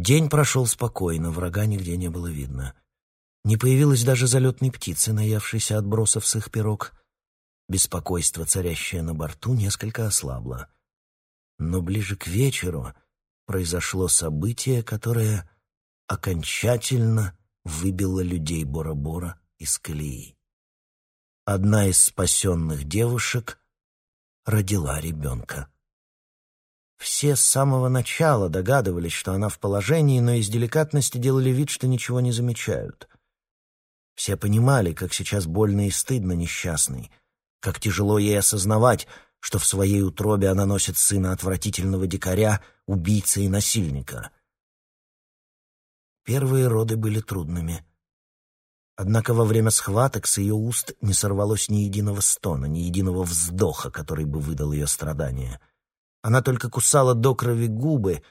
День прошел спокойно, врага нигде не было видно. Не появилось даже залетной птицы, наявшейся отбросов с их пирог. Беспокойство, царящее на борту, несколько ослабло. Но ближе к вечеру произошло событие, которое окончательно выбило людей Бора-Бора из колеи. Одна из спасенных девушек родила ребенка. Все с самого начала догадывались, что она в положении, но из деликатности делали вид, что ничего не замечают. Все понимали, как сейчас больно и стыдно несчастной, как тяжело ей осознавать, что в своей утробе она носит сына отвратительного дикаря, убийцы и насильника. Первые роды были трудными. Однако во время схваток с ее уст не сорвалось ни единого стона, ни единого вздоха, который бы выдал ее страдания. Она только кусала до крови губы,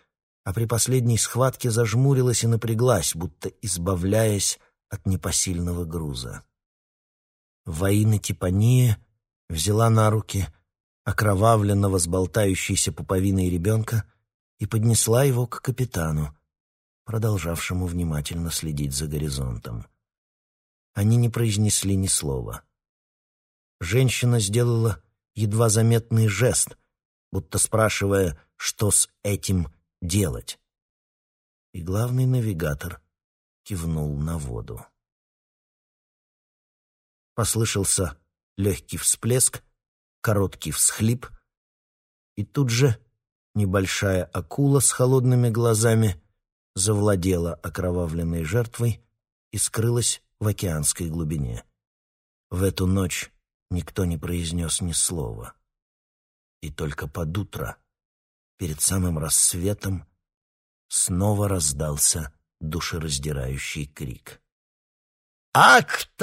а при последней схватке зажмурилась и напряглась, будто избавляясь от непосильного груза. Воина Типания взяла на руки окровавленного с болтающейся пуповиной ребенка и поднесла его к капитану, продолжавшему внимательно следить за горизонтом. Они не произнесли ни слова. Женщина сделала едва заметный жест, будто спрашивая, что с этим делать. И главный навигатор кивнул на воду. Послышался легкий всплеск, короткий всхлип, и тут же небольшая акула с холодными глазами завладела окровавленной жертвой и скрылась в океанской глубине. В эту ночь никто не произнес ни слова и только под утро, перед самым рассветом, снова раздался душераздирающий крик. «Актар!»